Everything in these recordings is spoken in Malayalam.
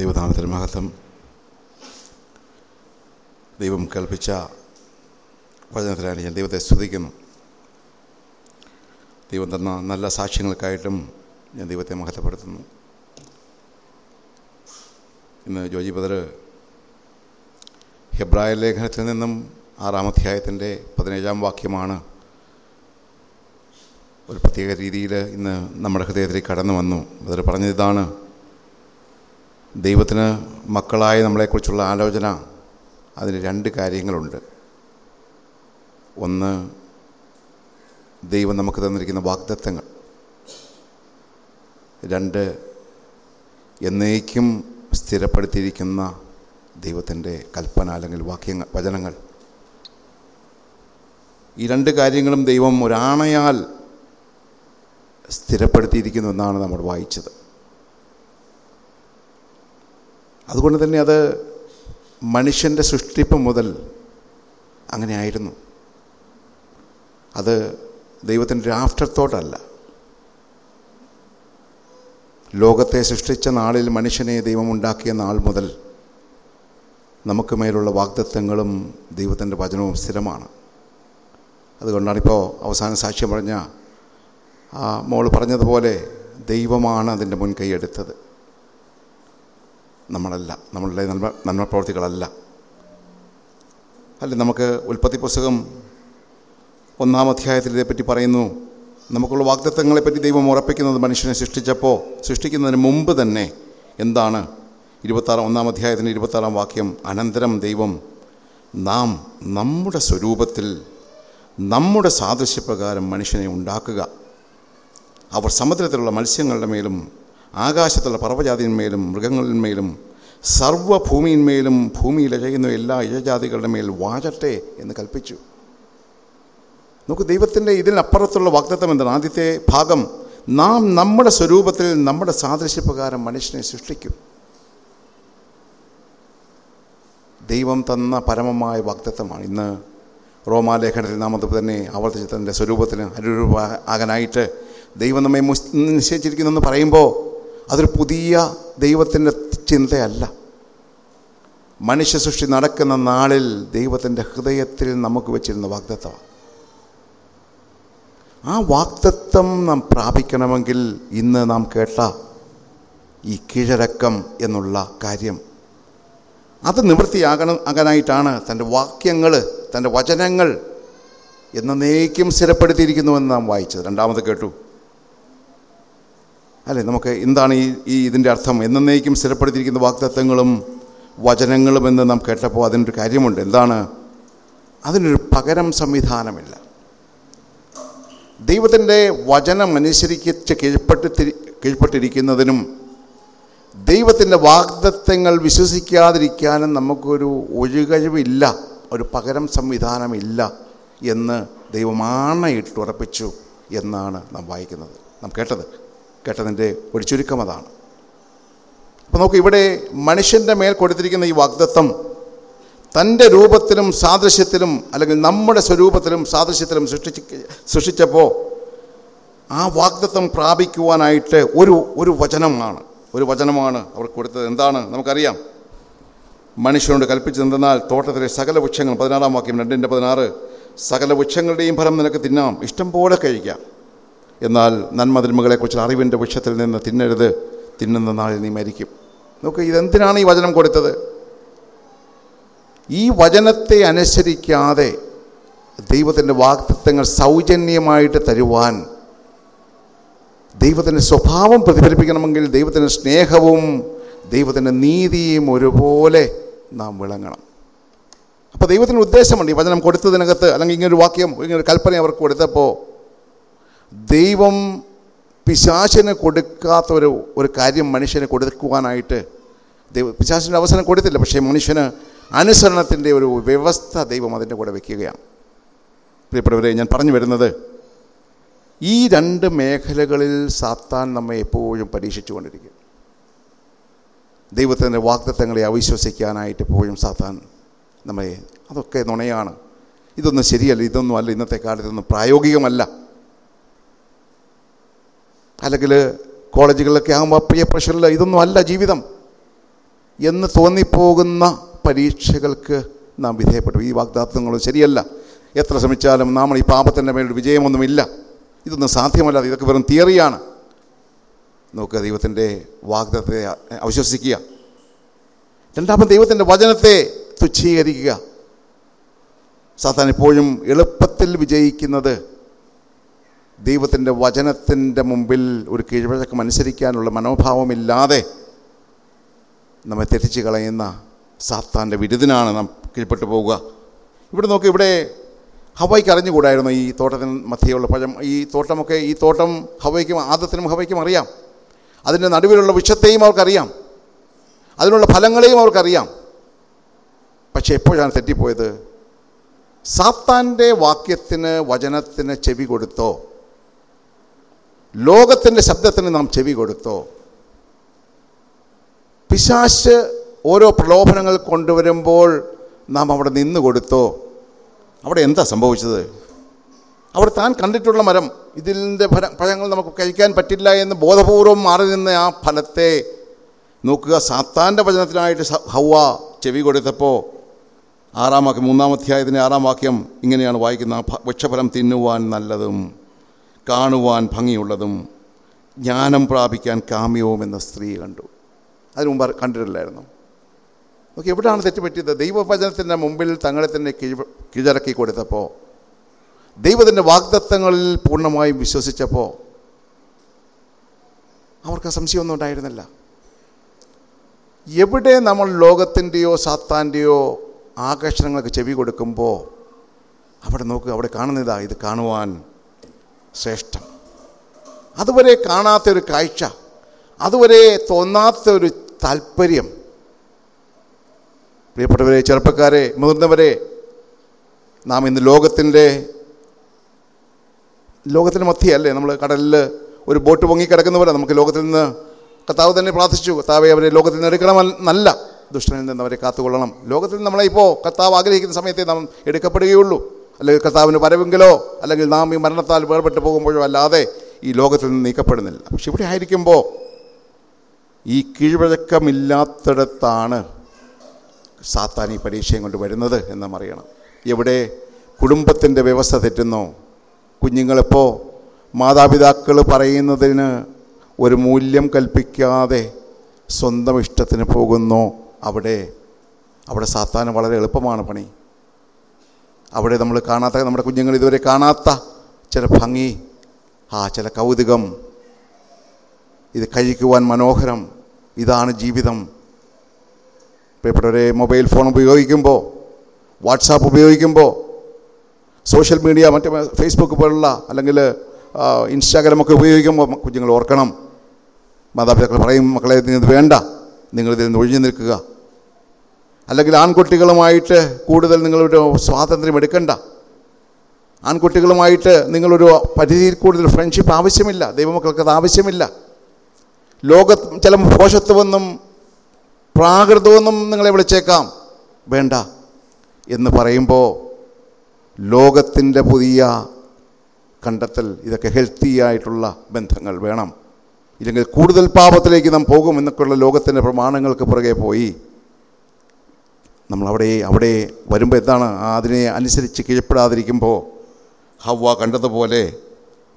ദൈവനാമത്തിന് മഹത്വം. ദൈവം കൽപ്പിച്ച വചനത്തിനായിട്ട് ഞാൻ ദൈവത്തെ സ്തുതിക്കുന്നു. ദൈവം തന്ന നല്ല സാക്ഷ്യങ്ങൾക്കായിട്ടും ഞാൻ ദൈവത്തെ മഹത്വപ്പെടുത്തുന്നു. ഇന്ന് ജോജി ബദർ ഹെബ്രായ ലേഖനത്തിൽ നിന്നും ആറാം അധ്യായത്തിന്റെ പതിനേഴാം വാക്യമാണ് ഒരു പ്രത്യേക രീതിയിൽ ഇന്ന് നമ്മുടെ ഹൃദയത്തിലേക്ക് കടന്നു വന്നു. ബദർ പറഞ്ഞതാണ് ദൈവത്തിന് മക്കളായ നമ്മളെക്കുറിച്ചുള്ള ആലോചന അതിന് രണ്ട് കാര്യങ്ങളുണ്ട്. ഒന്ന് ദൈവം നമുക്ക് തന്നിരിക്കുന്ന വാഗ്ദത്തങ്ങൾ. രണ്ട് എന്നേക്കും സ്ഥിരപ്പെടുത്തിയിരിക്കുന്ന ദൈവത്തിന്റെ കൽപ്പന അല്ലെങ്കിൽ വാക്യങ്ങൾ വചനങ്ങൾ. ഈ രണ്ട് കാര്യങ്ങളും ദൈവം ഒരാണയാൽ സ്ഥിരപ്പെടുത്തിയിരിക്കുന്നു എന്നാണ് നമ്മൾ വായിച്ചത്. അതുകൊണ്ട് തന്നെ അത് മനുഷ്യന്റെ സൃഷ്ടിപ്പ് മുതൽ അങ്ങനെ ആയിരുന്നു അത് ദൈവത്തിന്റെ തോട്ടല്ല ലോകത്തെ സൃഷ്ടിച്ച നാളിൽ മനുഷ്യനെ ദൈവം ഉണ്ടാക്കിയ നാൾ മുതൽ നമുക്ക് മേലുള്ള വാഗ്ദത്വങ്ങളും ദൈവത്തിന്റെ വചനവും സ്ഥിരമാണ്. അതുകൊണ്ടാണിപ്പോൾ അവസാന സാക്ഷ്യം പറഞ്ഞ ആ മോൾ പറഞ്ഞതുപോലെ ദൈവമാണ് അതിന്റെ മുൻകൈ എടുത്തത്. നമ്മളല്ല നമ്മളുടെ നന്മ നന്മ പ്രവർത്തികളല്ല. അല്ല നമുക്ക് ഉൽപ്പത്തി പുസ്തകം ഒന്നാം അധ്യായത്തിൽ ഇതേപ്പറ്റി പറയുന്നു. നമുക്കുള്ള വാഗ്ദത്തങ്ങളെപ്പറ്റി ദൈവം ഉറപ്പിക്കുന്നത് മനുഷ്യനെ സൃഷ്ടിച്ചപ്പോൾ സൃഷ്ടിക്കുന്നതിന് മുമ്പ് തന്നെ എന്താണ്? ഇരുപത്താറാം ഒന്നാം അധ്യായത്തിന്റെ ഇരുപത്താറാം വാക്യം അനന്തരം ദൈവം നാം നമ്മുടെ സ്വരൂപത്തിൽ നമ്മുടെ സാദൃശ്യപ്രകാരം മനുഷ്യനെ ഉണ്ടാക്കുക. അവർ സമുദ്രത്തിലുള്ള മത്സ്യങ്ങളുടെ മേലും ആകാശത്തുള്ള പർവജാതിന്മേലും മൃഗങ്ങളിന്മേലും സർവഭൂമിയിന്മേലും ഭൂമിയിൽ ഇഴയുന്ന എല്ലാ ഇഴജാതികളുടെ മേൽ വാഴട്ടെ എന്ന് കൽപ്പിച്ചു. നമുക്ക് ദൈവത്തിന്റെ ഇതിനപ്പുറത്തുള്ള വാഗ്ദത്വം എന്താണ്? ആദ്യത്തെ ഭാഗം നാം നമ്മുടെ സ്വരൂപത്തിൽ നമ്മുടെ സാദൃശ്യപ്രകാരം മനുഷ്യനെ സൃഷ്ടിക്കും. ദൈവം തന്ന പരമമായ വാഗ്ദത്വമാണ് ഇന്ന് റോമാലേഖനത്തിൽ നാം അത് തന്നെ ആവർത്തിച്ച് തന്റെ സ്വരൂപത്തിന് അനുരൂപ ആകാനായിട്ട് ദൈവം നമ്മെ നിശ്ചയിച്ചിരിക്കുന്നു എന്ന് പറയുമ്പോൾ അതൊരു പുതിയ ദൈവത്തിന്റെ ചിന്തയല്ല. മനുഷ്യ സൃഷ്ടി നടക്കുന്ന നാളിൽ ദൈവത്തിന്റെ ഹൃദയത്തിൽ നമുക്ക് വെച്ചിരുന്ന വാഗ്ദത്വമാണ് ആ വാക്തത്വം നാം പ്രാപിക്കണമെങ്കിൽ ഇന്ന് നാം കേട്ട ഈ കീഴടക്കം എന്നുള്ള കാര്യം. അത് നിവൃത്തിയാകണം ആകാനായിട്ടാണ് തന്റെ വാക്യങ്ങൾ തന്റെ വചനങ്ങൾ എന്നേക്കും സ്ഥിരപ്പെടുത്തിയിരിക്കുന്നുവെന്ന് നാം വായിച്ചത്. രണ്ടാമത് കേട്ടു. അല്ലേ? നമുക്ക് എന്താണ് ഈ ഈ ഇതിന്റെ അർത്ഥം? എന്നേക്കും സ്ഥിരപ്പെടുത്തിയിരിക്കുന്ന വാക്തത്വങ്ങളും വചനങ്ങളും എന്ന് നാം കേട്ടപ്പോൾ അതിനൊരു കാര്യമുണ്ട്. എന്താണ്? അതിനൊരു പകരം സംവിധാനമില്ല. ദൈവത്തിന്റെ വചനം അനുസരിച്ച് കീഴ്പ്പെട്ട് കീഴ്പ്പെട്ടിരിക്കുന്നതിനും ദൈവത്തിന്റെ വാഗ്ദത്വങ്ങൾ വിശ്വസിക്കാതിരിക്കാനും നമുക്കൊരു ഒഴുകഴിവില്ല ഒരു പകരം സംവിധാനമില്ല എന്ന് ദൈവമാണയിട്ട് ഉറപ്പിച്ചു എന്നാണ് നാം വായിക്കുന്നത്. നാം കേട്ടത്. കേട്ടതിന്റെ ഒരു ചുരുക്കം അതാണ്. അപ്പോൾ നമുക്ക് ഇവിടെ മനുഷ്യന്റെ മേൽ കൊടുത്തിരിക്കുന്ന ഈ വാഗ്ദത്വം തന്റെ രൂപത്തിലും സാദൃശ്യത്തിലും അല്ലെങ്കിൽ നമ്മുടെ സ്വരൂപത്തിലും സാദൃശ്യത്തിലും സൃഷ്ടിച്ച് സൃഷ്ടിച്ചപ്പോൾ ആ വാഗ്ദത്വം പ്രാപിക്കുവാനായിട്ട് ഒരു ഒരു വചനമാണ് ഒരു വചനമാണ് അവർ കൊടുത്തത്. എന്താണ്? നമുക്കറിയാം. മനുഷ്യനോട് കൽപ്പിച്ചതെന്തെന്നാൽ തോട്ടത്തിലെ സകല വൃക്ഷങ്ങൾ പതിനാറാം വാക്യം രണ്ടിന്റെ പതിനാറ് സകല വൃക്ഷങ്ങളുടെയും ഫലം നിനക്ക് തിന്നാം. ഇഷ്ടം പോലെ കഴിക്കാം. എന്നാൽ നന്മതിന്മകളെക്കുറിച്ച് അറിവിന്റെ വൃക്ഷത്തിൽ നിന്ന് തിന്നരുത്. തിന്നുന്ന നാളിൽ നീ മരിക്കും. നോക്ക് ഇതെന്തിനാണ് ഈ വചനം കൊടുത്തത്? ഈ വചനത്തെ അനുസരിക്കാതെ ദൈവത്തിന്റെ വാക്തത്വങ്ങൾ സൗജന്യമായിട്ട് തരുവാൻ ദൈവത്തിന്റെ സ്വഭാവം പ്രതിഫലിപ്പിക്കണമെങ്കിൽ ദൈവത്തിന്റെ സ്നേഹവും ദൈവത്തിന്റെ നീതിയും ഒരുപോലെ നാം വിളങ്ങണം. അപ്പോൾ ദൈവത്തിന് ഉദ്ദേശമുണ്ട് ഈ വചനം കൊടുത്തതിനകത്ത് അല്ലെങ്കിൽ ഇങ്ങനൊരു വാക്യം ഇങ്ങനൊരു കൽപ്പന അവർക്ക് കൊടുത്തപ്പോൾ ദൈവം പിശാശിന് കൊടുക്കാത്ത ഒരു ഒരു കാര്യം മനുഷ്യന് കൊടുക്കുവാനായിട്ട് ദൈവ പിശാശിന്റെ അവസരം കൊടുത്തില്ല. പക്ഷേ മനുഷ്യന് അനുസരണത്തിന്റെ ഒരു വ്യവസ്ഥ ദൈവം അതിന്റെ കൂടെ വയ്ക്കുകയാണ് പ്രിയപ്പെട്ടവരെ ഞാൻ പറഞ്ഞു വരുന്നത് ഈ രണ്ട് മേഖലകളിൽ സാത്താൻ നമ്മെ എപ്പോഴും പരീക്ഷിച്ചു കൊണ്ടിരിക്കും ദൈവത്തിന്റെ വാഗ്ദത്തങ്ങളെ അവിശ്വസിക്കാനായിട്ട് എപ്പോഴും സാത്താൻ നമ്മെ അതൊക്കെ നുണയാണ്. ഇതൊന്നും ശരിയല്ല ഇതൊന്നും അല്ല ഇന്നത്തെ കാലത്തൊന്നും പ്രായോഗികമല്ല. അല്ലെങ്കിൽ കോളേജുകളിലൊക്കെ ആകുമ്പോൾ പ്രിയ പ്രഷറിൽ ഇതൊന്നും അല്ല ജീവിതം എന്ന് തോന്നിപ്പോകുന്ന പരീക്ഷകൾക്ക് നാം വിധേയപ്പെട്ടു. ഈ വാഗ്ദാത്വങ്ങൾ ശരിയല്ല. എത്ര ശ്രമിച്ചാലും നമ്മൾ ഈ പാപത്തിന്റെ മേൽ വിജയമൊന്നുമില്ല. ഇതൊന്നും സാധ്യമല്ല ഇതൊക്കെ വെറും തിയറിയാണ്. നോക്കുക ദൈവത്തിന്റെ വാഗ്ദത്തെ അവിശ്വസിക്കുക. രണ്ടാമത് ദൈവത്തിന്റെ വചനത്തെ തുച്ഛീകരിക്കുക. സാധാരണ എപ്പോഴും എളുപ്പത്തിൽ വിജയിക്കുന്നത് ദൈവത്തിന്റെ വചനത്തിന്റെ മുമ്പിൽ ഒരു കീഴ്വഴക്കം അനുസരിക്കാനുള്ള മനോഭാവമില്ലാതെ നമ്മെ തെറ്റിച്ച് കളയുന്ന സാത്താന്റെ വിരുദിനാണ് നാം കീഴ്പ്പെട്ടു പോവുക. ഇവിടെ നോക്കി ഇവിടെ ഹവയ്ക്ക് അറിഞ്ഞുകൂടായിരുന്നു ഈ തോട്ടത്തിന് മധ്യയുള്ള പഴം. ഈ തോട്ടമൊക്കെ ഈ തോട്ടം ഹവയ്ക്കും ആദത്തിനും ഹവയ്ക്കും അറിയാം. അതിന്റെ നടുവിലുള്ള വിഷത്തെയും അവർക്കറിയാം. അതിനുള്ള ഫലങ്ങളെയും അവർക്കറിയാം. പക്ഷേ എപ്പോഴാണ് തെറ്റിപ്പോയത്? സാത്താന്റെ വാക്യത്തിന് വചനത്തിന് ചെവി കൊടുത്തോ? ലോകത്തിന്റെ ശബ്ദത്തിന് നാം ചെവി കൊടുത്തോ? പിശാശ് ഓരോ പ്രലോഭനങ്ങൾ കൊണ്ടുവരുമ്പോൾ നാം അവിടെ നിന്ന് കൊടുത്തോ? അവിടെ എന്താ സംഭവിച്ചത്? അവിടെ താൻ കണ്ടിട്ടുള്ള മരം ഇതിന്റെ ഫല പഴങ്ങൾ നമുക്ക് കഴിക്കാൻ പറ്റില്ല എന്ന് ബോധപൂർവം മാറി നിന്ന ആ ഫലത്തെ നോക്കുക. സാത്താന്റെ വചനത്തിനായിട്ട് ഹൗവ ചെവി കൊടുത്തപ്പോൾ ആറാം വാക്യം മൂന്നാം അധ്യായത്തിന്റെ ആറാം വാക്യം ഇങ്ങനെയാണ് വായിക്കുന്നത്. വൃക്ഷഫലം തിന്നുവാൻ നല്ലതും കാണുവാൻ ഭംഗിയുള്ളതും ജ്ഞാനം പ്രാപിക്കാൻ കാമ്യവും എന്ന സ്ത്രീ കണ്ടു. അതിന് മുമ്പ് കണ്ടിട്ടില്ലായിരുന്നു. നോക്കി എവിടെയാണ് തെറ്റുപറ്റിയത് ദൈവവചനത്തിന്റെ മുമ്പിൽ തങ്ങളെ തന്നെ കിഴ കീഴടക്കി കൊടുത്തപ്പോൾ ദൈവത്തിന്റെ വാഗ്ദത്തങ്ങളിൽ പൂർണമായും വിശ്വസിച്ചപ്പോൾ അവർക്ക് സംശയമൊന്നും ഉണ്ടായിരുന്നില്ല. എവിടെ നമ്മൾ ലോകത്തിന്റെയോ സാത്താന്റെയോ ആകർഷണങ്ങൾക്ക് ചെവി കൊടുക്കുമ്പോൾ അവിടെ നോക്കുക അവിടെ കാണുന്നതാ ഇത് കാണുവാൻ ശ്രേഷ്ഠം. അതുവരെ കാണാത്ത ഒരു കാഴ്ച അതുവരെ തോന്നാത്ത ഒരു താല്പര്യം പ്രിയപ്പെട്ടവരെ ചെറുപ്പക്കാരെ മുതിർന്നവരെ നാം ഇന്ന് ലോകത്തിന്റെ ലോകത്തിന്റെ മധ്യയല്ലേ? നമ്മൾ കടലിൽ ഒരു ബോട്ട് പൊങ്ങിക്കിടക്കുന്നവരെ നമുക്ക് ലോകത്തിൽ നിന്ന് കർത്താവ് തന്നെ പ്രാർത്ഥിച്ചു കർത്താവെ അവരെ ലോകത്തിൽ നിന്ന് എടുക്കണമെന്നല്ല ദുഷ്ടനിൽ നിന്ന് അവരെ കാത്തുകൊള്ളണം. ലോകത്തിൽ നമ്മളെ ഇപ്പോൾ കർത്താവ് ആഗ്രഹിക്കുന്ന സമയത്തെ നാം എടുക്കപ്പെടുകയുള്ളൂ. അല്ലെങ്കിൽ കർത്താവിന് വരവെങ്കിലോ അല്ലെങ്കിൽ നാം ഈ മരണത്താൽ വേർപെട്ട് പോകുമ്പോഴോ അല്ലാതെ ഈ ലോകത്തിൽ നിന്ന് നീക്കപ്പെടുന്നില്ല. പക്ഷെ ഇവിടെ ആയിരിക്കുമ്പോൾ ഈ കീഴ്വഴക്കമില്ലാത്തിടത്താണ് സാത്താൻ ഈ പരീക്ഷയും കൊണ്ട് വരുന്നത് എന്ന് അറിയണം. എവിടെ കുടുംബത്തിന്റെ വ്യവസ്ഥ തെറ്റുന്നോ കുഞ്ഞുങ്ങളിപ്പോൾ മാതാപിതാക്കൾ പറയുന്നതിന് ഒരു മൂല്യം കൽപ്പിക്കാതെ സ്വന്തം ഇഷ്ടത്തിന് പോകുന്നു അവിടെ അവിടെ സാത്താൻ വളരെ എളുപ്പമാണ് പണി. അവിടെ നമ്മൾ കാണാത്ത നമ്മുടെ കുഞ്ഞുങ്ങൾ ഇതുവരെ കാണാത്ത ചില ഭംഗി ആ ചില കൗതുകം. ഇത് കഴിക്കുവാൻ മനോഹരം. ഇതാണ് ജീവിതം. പ്രിയപ്പെട്ടവരെ മൊബൈൽ ഫോൺ ഉപയോഗിക്കുമ്പോൾ വാട്സാപ്പ് ഉപയോഗിക്കുമ്പോൾ സോഷ്യൽ മീഡിയ മറ്റേ ഫേസ്ബുക്ക് പോലുള്ള അല്ലെങ്കിൽ ഇൻസ്റ്റാഗ്രാമൊക്കെ ഉപയോഗിക്കുമ്പോൾ കുഞ്ഞുങ്ങൾ ഓർക്കണം. മാതാപിതാക്കൾ പറയും മക്കളെ ഇത് വേണ്ട. നിങ്ങളിതിൽ നിന്ന് ഒഴിഞ്ഞു നിൽക്കുക. അല്ലെങ്കിൽ ആൺകുട്ടികളുമായിട്ട് കൂടുതൽ നിങ്ങളൊരു സ്വാതന്ത്ര്യം എടുക്കണ്ട. ആൺകുട്ടികളുമായിട്ട് നിങ്ങളൊരു പരിധിയിൽ കൂടുതൽ ഫ്രണ്ട്ഷിപ്പ് ആവശ്യമില്ല. ദൈവമക്കൾക്ക് അത് ആവശ്യമില്ല. ലോക ചില പോഷത്വമെന്നും പ്രാകൃതമെന്നും നിങ്ങളെ വിളിച്ചേക്കാം. വേണ്ട. എന്ന് പറയുമ്പോൾ ലോകത്തിന്റെ പുതിയ കണ്ടെത്തൽ ഇതൊക്കെ ഹെൽത്തി ആയിട്ടുള്ള ബന്ധങ്ങൾ വേണം. ഇല്ലെങ്കിൽ കൂടുതൽ പാപത്തിലേക്ക് നാം പോകും എന്നൊക്കെയുള്ള ലോകത്തിന്റെ പ്രമാണങ്ങൾക്ക് പുറകെ പോയി. നമ്മൾ അവിടെ അവിടെ വരുമ്പോൾ എന്താണ് അതിനെ അനുസരിച്ച് കീഴ്പ്പെടാതിരിക്കുമ്പോൾ ഹവ്വ കണ്ടതുപോലെ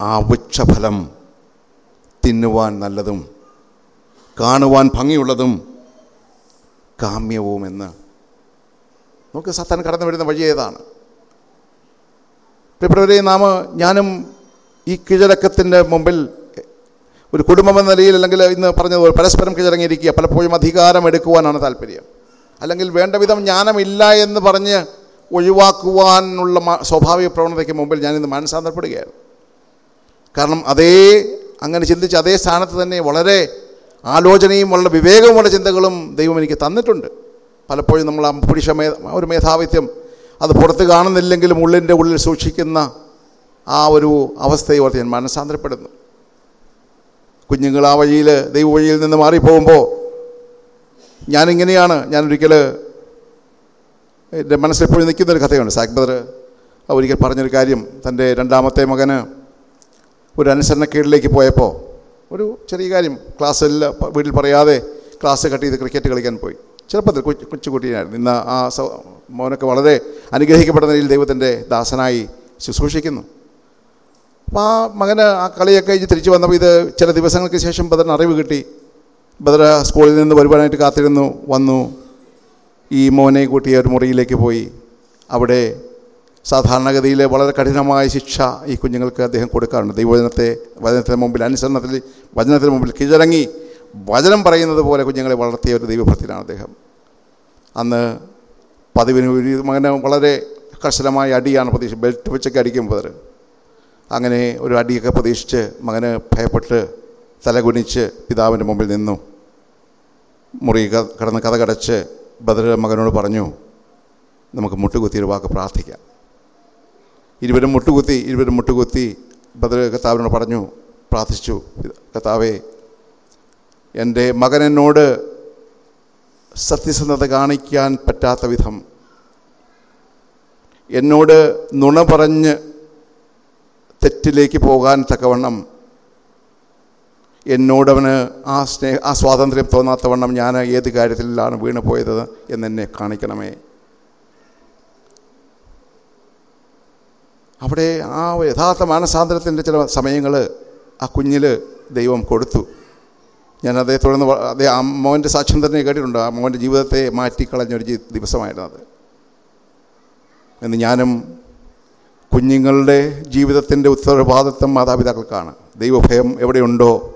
ആ വൃക്ഷഫലം തിന്നുവാൻ നല്ലതും കാണുവാൻ ഭംഗിയുള്ളതും കാമ്യവുമെന്ന്. നമുക്ക് സത്താൻ കടന്നു വരുന്ന വഴി ഏതാണ്? പ്രിയപ്പെട്ടവരെ നാം ഞാനും ഈ കീഴടക്കത്തിന്റെ മുമ്പിൽ ഒരു കുടുംബമെന്ന നിലയിൽ അല്ലെങ്കിൽ ഇന്ന് പറഞ്ഞതുപോലെ പരസ്പരം കീഴടങ്ങിയിരിക്കുക പലപ്പോഴും അധികാരം എടുക്കുവാനാണ് താല്പര്യം. അല്ലെങ്കിൽ വേണ്ട വിധം ജ്ഞാനമില്ല എന്ന് പറഞ്ഞ് ഒഴിവാക്കുവാനുള്ള സ്വാഭാവിക പ്രവണതയ്ക്ക് മുമ്പിൽ ഞാനിന്ന് മാനസാന്തരപ്പെടുകയാണ്. കാരണം അതേ അങ്ങനെ ചിന്തിച്ച് അതേ സ്ഥാനത്ത് തന്നെ വളരെ ആലോചനയും വളരെ വിവേകവുമുള്ള ചിന്തകളും ദൈവം എനിക്ക് തന്നിട്ടുണ്ട്. പലപ്പോഴും നമ്മൾ ആ പുരുഷ ഒരു മേധാവിത്യം അത് പുറത്ത് കാണുന്നില്ലെങ്കിലും ഉള്ളിന്റെ ഉള്ളിൽ സൂക്ഷിക്കുന്ന ആ ഒരു അവസ്ഥയെ ഓർത്ത് ഞാൻ മനസ്സാന്തരപ്പെടുന്നു കുഞ്ഞുങ്ങൾ ആ വഴിയിൽ ദൈവ വഴിയിൽ നിന്ന് മാറിപ്പോകുമ്പോൾ ഞാനിങ്ങനെയാണ് ഞാനൊരിക്കൽ എന്റെ മനസ്സിലെപ്പോഴും നിൽക്കുന്നൊരു കഥയുണ്ട് സാക് ബദർ ഒരിക്കൽ പറഞ്ഞൊരു കാര്യം തന്റെ രണ്ടാമത്തെ മകന് ഒരു അനുസരണക്കേടിലേക്ക് പോയപ്പോൾ ഒരു ചെറിയ കാര്യം ക്ലാസ്സിൽ വീട്ടിൽ പറയാതെ ക്ലാസ് കട്ട് ചെയ്ത് ക്രിക്കറ്റ് കളിക്കാൻ പോയി. ചെറുപ്പത്തിൽ കൊച്ചു കൊച്ചുകുട്ടിയായിരുന്നു ഇന്ന് ആ മോനൊക്കെ വളരെ അനുഗ്രഹിക്കപ്പെടുന്ന നിലയിൽ ദൈവത്തിന്റെ ദാസനായി ശുശ്രൂഷിക്കുന്നു. അപ്പോൾ ആ മകന് ആ കളിയൊക്കെ കഴിഞ്ഞ് തിരിച്ചു വന്നപ്പോൾ ഇത് ചില ദിവസങ്ങൾക്ക് ശേഷം ബദറിന് അറിവ് കിട്ടി. ബദർ സ്കൂളിൽ നിന്ന് വരുവാനായിട്ട് കാത്തിരുന്നു വന്നു. ഈ മോനെ കൂട്ടി ഒരു മുറിയിലേക്ക് പോയി. അവിടെ സാധാരണഗതിയിലെ വളരെ കഠിനമായ ശിക്ഷ ഈ കുഞ്ഞുങ്ങൾക്ക് അദ്ദേഹം കൊടുക്കാറുണ്ട്. ദൈവവചനത്തെ വചനത്തിന് മുമ്പിൽ അനുസരണത്തിൽ വചനത്തിന് മുമ്പിൽ കീഴടങ്ങി വചനം പറയുന്നത് പോലെ കുഞ്ഞുങ്ങളെ വളർത്തിയ ഒരു ദൈവഭക്തിയിലാണ് അദ്ദേഹം. അന്ന് പതിവിന് മകനെ വളരെ കർശനമായ അടിയാണ് പ്രതീക്ഷ ബെൽറ്റ് വെച്ചൊക്കെ അടിക്കും അങ്ങനെ ഒരു അടിയൊക്കെ പ്രതീക്ഷിച്ച് മകന് ഭയപ്പെട്ട് തലകുനിച്ച് പിതാവിന്റെ മുമ്പിൽ നിന്നു. മുറി കടന്ന് കഥ കടച്ച് മകനോട് പറഞ്ഞു നമുക്ക് മുട്ടുകുത്തി ഒരു വാക്ക് പ്രാർത്ഥിക്കാം. ഇരുവരും മുട്ടുകുത്തി ഇരുവരും മുട്ടുകുത്തി ബദർ കർത്താവിനോട് പറഞ്ഞു പ്രാർത്ഥിച്ചു കർത്താവേ എന്റെ മകൻ എന്നോട് സത്യസന്ധത കാണിക്കാൻ പറ്റാത്ത വിധം എന്നോട് നുണ പറഞ്ഞ് തെറ്റിലേക്ക് പോകാൻ തക്കവണ്ണം എന്നോടവന് ആ സ്നേഹ ആ സ്വാതന്ത്ര്യം തോന്നാത്തവണ്ണം ഞാൻ ഏത് കാര്യത്തിലാണ് വീണ് പോയത് എന്നെന്നെ കാണിക്കണമേ. അവിടെ ആ യഥാർത്ഥ മാനസാന്തരത്തിന്റെ ചില സമയങ്ങൾ ആ കുഞ്ഞിൽ ദൈവം കൊടുത്തു. ഞാൻ അതേ തുടർന്ന് അതേ ആ മോന്റെ സാക്ഷ്യം തന്നെ കേട്ടിട്ടുണ്ട്. ആ മോന്റെ ജീവിതത്തെ മാറ്റിക്കളഞ്ഞൊരു ദിവസമായിരുന്നു അത്. എന്ന് ഞാനും കുഞ്ഞുങ്ങളുടെ ജീവിതത്തിന്റെ ഉത്തരവാദിത്വം മാതാപിതാക്കൾക്കാണ്. ദൈവഭയം എവിടെയുണ്ടോ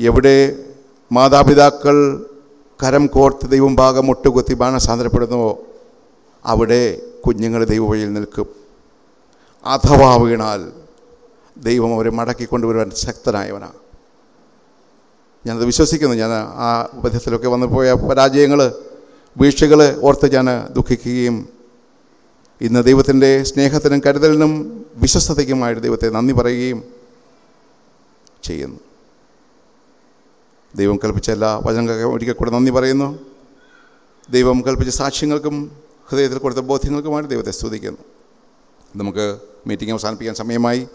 എവിടെ മാതാപിതാക്കൾ കരം കോർത്ത് ദൈവം ഭാഗം മുട്ടുകുത്തി ബാണസാന്തരപ്പെടുന്നുവോ അവിടെ കുഞ്ഞുങ്ങൾ ദൈവവഴിയിൽ നിൽക്കും. അഥവാ വീണാൽ ദൈവം അവരെ മടക്കിക്കൊണ്ടുവരുവാൻ ശക്തനായവനാണ്. ഞാനത് വിശ്വസിക്കുന്നു. ഞാൻ ആ ഉപദേശത്തിലൊക്കെ വന്നു പോയ പരാജയങ്ങൾ വീഴ്ചകൾ ഓർത്ത് ഞാൻ ദുഃഖിക്കുകയും ഇന്ന് ദൈവത്തിന്റെ സ്നേഹത്തിനും കരുതലിനും വിശ്വസ്തതയ്ക്കുമായിട്ട് ദൈവത്തെ നന്ദി പറയുകയും ചെയ്യുന്നു. ദൈവം കൽപ്പിച്ച എല്ലാ വചനങ്ങൾക്കും ഒരിക്കൽ കൂടെ നന്ദി പറയുന്നു. ദൈവം കൽപ്പിച്ച സാക്ഷ്യങ്ങൾക്കും ഹൃദയത്തിൽ കൊടുത്ത ബോധ്യങ്ങൾക്കുമായിട്ട് ദൈവത്തെ സ്തുതിക്കുന്നു. നമുക്ക് മീറ്റിംഗ് അവസാനിപ്പിക്കാൻ സമയമായി.